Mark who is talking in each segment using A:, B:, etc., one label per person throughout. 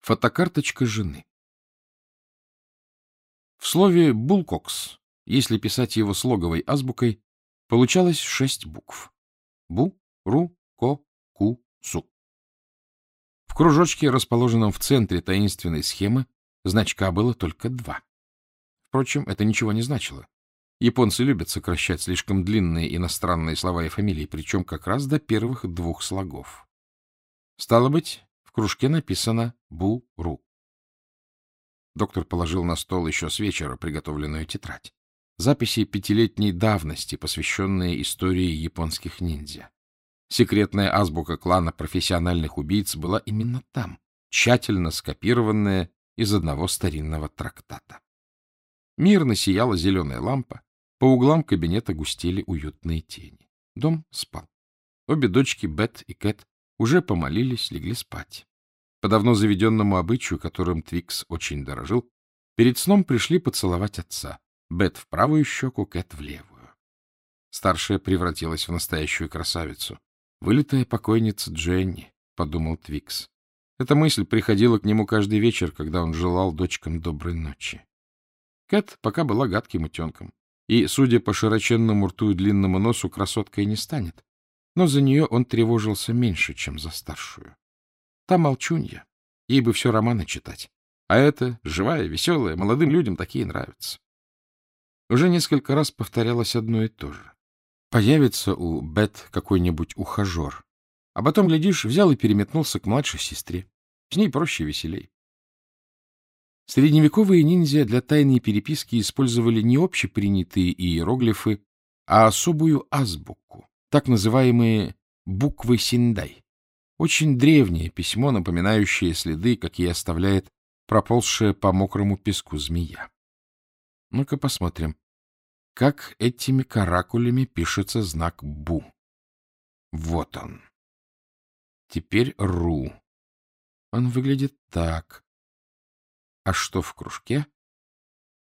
A: Фотокарточка жены. В слове «булкокс», если писать его слоговой азбукой, получалось шесть букв. Бу, Ру, Ко, Ку, Су. В кружочке, расположенном в центре таинственной схемы, значка было только два. Впрочем, это ничего не значило. Японцы любят сокращать слишком длинные иностранные слова и фамилии, причем как раз до первых двух слогов. Стало быть, в кружке написано «Бу-Ру». Доктор положил на стол еще с вечера приготовленную тетрадь. Записи пятилетней давности, посвященные истории японских ниндзя. Секретная азбука клана профессиональных убийц была именно там, тщательно скопированная из одного старинного трактата. Мирно сияла зеленая лампа, по углам кабинета густели уютные тени. Дом спал. Обе дочки, Бет и Кэт, уже помолились, легли спать. По давно заведенному обычаю, которым Твикс очень дорожил, перед сном пришли поцеловать отца. Бет в правую щеку, Кэт в левую. Старшая превратилась в настоящую красавицу. «Вылитая покойница Дженни», — подумал Твикс. Эта мысль приходила к нему каждый вечер, когда он желал дочкам доброй ночи. Кэт пока была гадким утенком, и, судя по широченному рту и длинному носу, красоткой не станет но за нее он тревожился меньше, чем за старшую. Та молчунья, ей бы все романы читать. А это живая, веселая, молодым людям такие нравятся. Уже несколько раз повторялось одно и то же. Появится у Бет какой-нибудь ухажер, а потом, глядишь, взял и переметнулся к младшей сестре. С ней проще и веселей. Средневековые ниндзя для тайной переписки использовали не общепринятые иероглифы, а особую азбуку, так называемые буквы Синдай. Очень древнее письмо, напоминающее следы, какие оставляет проползшая по мокрому песку змея. Ну-ка посмотрим, как этими каракулями пишется знак «бу». Вот он. Теперь «ру». Он выглядит так. А что в кружке?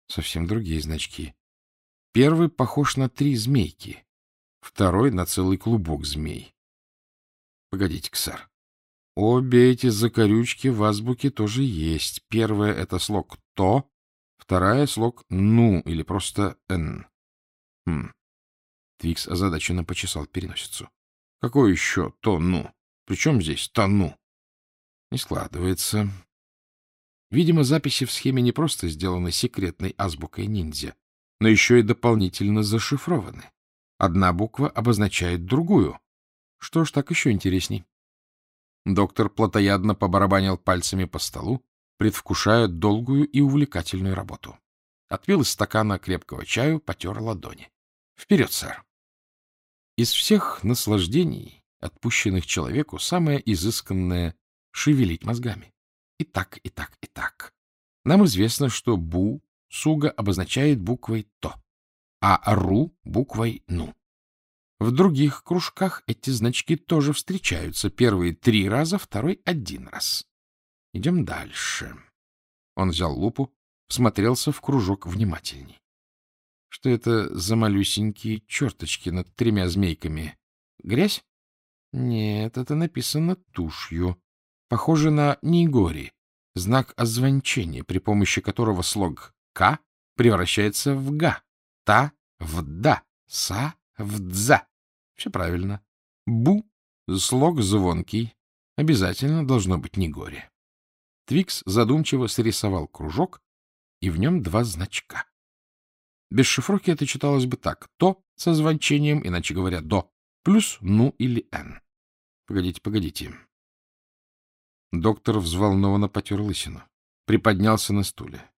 A: Совсем другие значки. Первый похож на три змейки второй на целый клубок змей. Погодите-ка, сэр. Обе эти закорючки в азбуке тоже есть. Первая — это слог «то», вторая — слог «ну» или просто «н». Хм. Твикс озадаченно почесал переносицу. Какое еще «то», «ну»? Причем здесь «то», «ну»? Не складывается. Видимо, записи в схеме не просто сделаны секретной азбукой ниндзя, но еще и дополнительно зашифрованы. Одна буква обозначает другую. Что ж, так еще интересней. Доктор плотоядно побарабанил пальцами по столу, предвкушая долгую и увлекательную работу. Отпил из стакана крепкого чаю, потер ладони. Вперед, сэр! Из всех наслаждений, отпущенных человеку, самое изысканное — шевелить мозгами. И так, и так, и так. Нам известно, что «бу» суга обозначает буквой «то» а «ру» буквой «ну». В других кружках эти значки тоже встречаются. Первый три раза, второй один раз. Идем дальше. Он взял лупу, всмотрелся в кружок внимательней. Что это за малюсенькие черточки над тремя змейками? Грязь? Нет, это написано тушью. Похоже на нигори, знак озвончения, при помощи которого слог «к» превращается в «га» та в да, са в дза. Все правильно. Бу — слог звонкий. Обязательно должно быть не горе. Твикс задумчиво срисовал кружок, и в нем два значка. Без шифровки это читалось бы так. То со звончением, иначе говоря, до, плюс ну или н. Погодите, погодите. Доктор взволнованно потер лысину. Приподнялся на стуле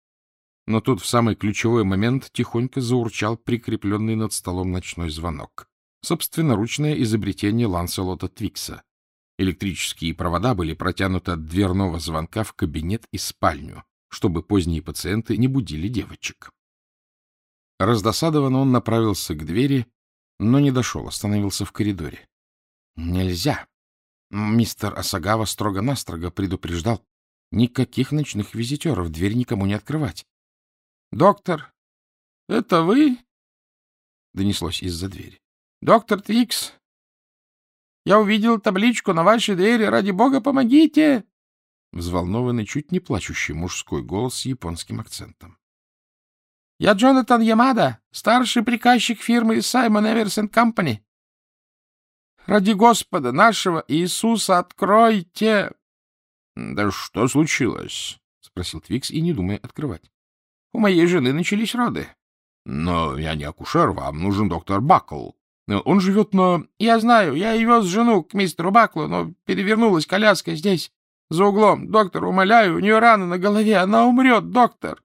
A: но тут в самый ключевой момент тихонько заурчал прикрепленный над столом ночной звонок. Собственноручное изобретение Ланселота Твикса. Электрические провода были протянуты от дверного звонка в кабинет и спальню, чтобы поздние пациенты не будили девочек. Раздосадованно он направился к двери, но не дошел, остановился в коридоре. — Нельзя. Мистер Асагава строго-настрого предупреждал. Никаких ночных визитеров, дверь никому не открывать. — Доктор, это вы? — донеслось из-за двери. — Доктор Твикс, я увидел табличку на вашей двери. Ради бога, помогите! взволнованный, чуть не плачущий мужской голос с японским акцентом.
B: — Я Джонатан Ямада, старший приказчик фирмы Саймон Эверс энд Компани. Ради Господа нашего Иисуса откройте!
A: — Да что случилось? — спросил Твикс и не думая открывать.
B: — У моей жены начались роды.
A: — Но я не акушер, вам нужен доктор Бакл. Он живет на...
B: — Я знаю, я и вез жену к мистеру Баклу, но перевернулась коляска здесь, за углом. Доктор, умоляю, у нее рана на голове, она умрет, доктор!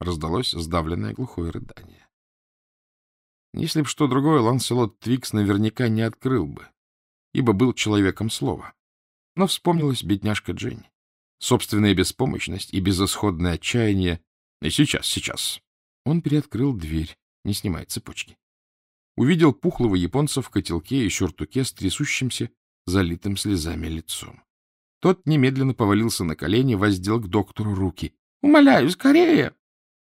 A: Раздалось сдавленное глухое рыдание. Если б что другое, Ланселот Твикс наверняка не открыл бы, ибо был человеком слова. Но вспомнилась бедняжка Дженни. Собственная беспомощность и безысходное отчаяние. И сейчас, сейчас. Он приоткрыл дверь, не снимая цепочки. Увидел пухлого японца в котелке и сюртуке с трясущимся, залитым слезами лицом. Тот немедленно повалился на колени, воздел к доктору руки. — Умоляю, скорее!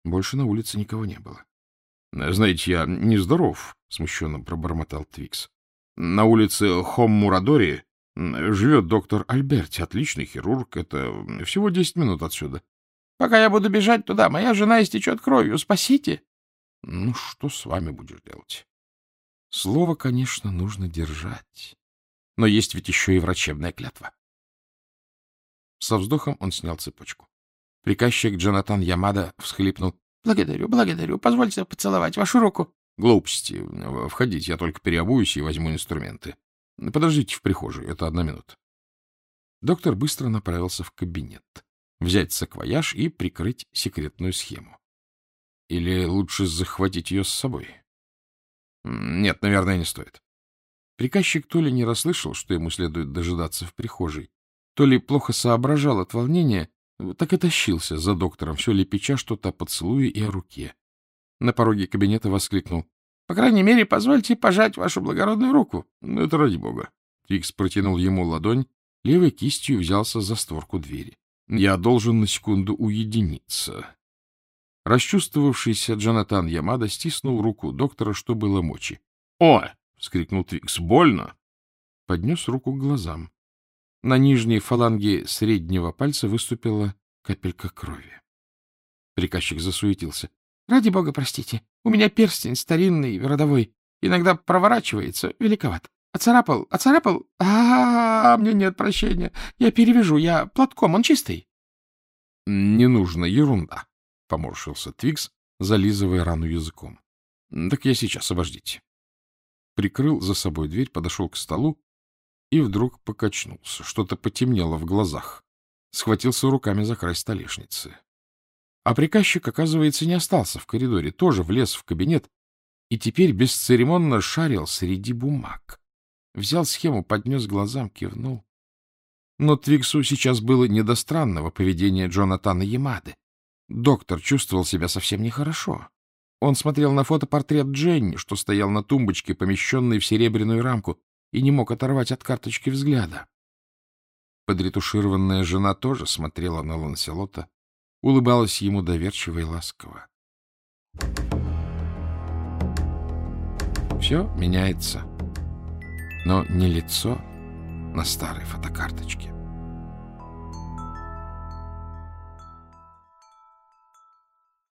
A: Больше на улице никого не было. — Знаете, я нездоров, — смущенно пробормотал Твикс. — На улице Хоммурадори живет доктор Альберти, отличный хирург. Это всего десять минут отсюда.
B: — Пока я буду бежать туда, моя жена истечет кровью. Спасите!
A: — Ну, что с вами будешь делать? Слово, конечно, нужно держать. Но есть ведь еще и врачебная клятва. Со вздохом он снял цепочку. Приказчик Джонатан Ямада всхлипнул.
B: — Благодарю, благодарю. Позвольте поцеловать вашу руку.
A: — Глупости. Входите, я только переобуюсь и возьму инструменты. Подождите в прихожей, это одна минута. Доктор быстро направился в кабинет. Взять саквояж и прикрыть секретную схему. Или лучше захватить ее с собой? Нет, наверное, не стоит. Приказчик то ли не расслышал, что ему следует дожидаться в прихожей, то ли плохо соображал от волнения, так и тащился за доктором, все лепеча что-то о поцелуе и о руке. На пороге кабинета воскликнул. — По крайней мере, позвольте пожать вашу благородную руку. — Ну, это ради бога. Твикс протянул ему ладонь, левой кистью взялся за створку двери. — Я должен на секунду уединиться. Расчувствовавшийся Джонатан Ямада стиснул руку доктора, что было мочи. — О! — вскрикнул Твикс. — Больно! Поднес руку к глазам. На нижней фаланге среднего пальца выступила капелька крови. Приказчик засуетился. — Ради бога, простите. У меня перстень старинный, родовой. Иногда проворачивается. Великоват. Оцарапал, оцарапал. А, -а, а мне нет прощения. Я перевяжу, я платком, он чистый. — Не нужно, ерунда, — поморщился Твикс, зализывая рану языком. — Так я сейчас, обождите. Прикрыл за собой дверь, подошел к столу и вдруг покачнулся. Что-то потемнело в глазах. Схватился руками за край столешницы. А приказчик, оказывается, не остался в коридоре, тоже влез в кабинет и теперь бесцеремонно шарил среди бумаг. Взял схему, поднес глазам, кивнул. Но Твиксу сейчас было не до странного поведения Джонатана Ямады. Доктор чувствовал себя совсем нехорошо. Он смотрел на фотопортрет Дженни, что стоял на тумбочке, помещенной в серебряную рамку, и не мог оторвать от карточки взгляда. Подретушированная жена тоже смотрела на Ланселота, улыбалась ему доверчиво и ласково. Все меняется, но не лицо на старой фотокарточке.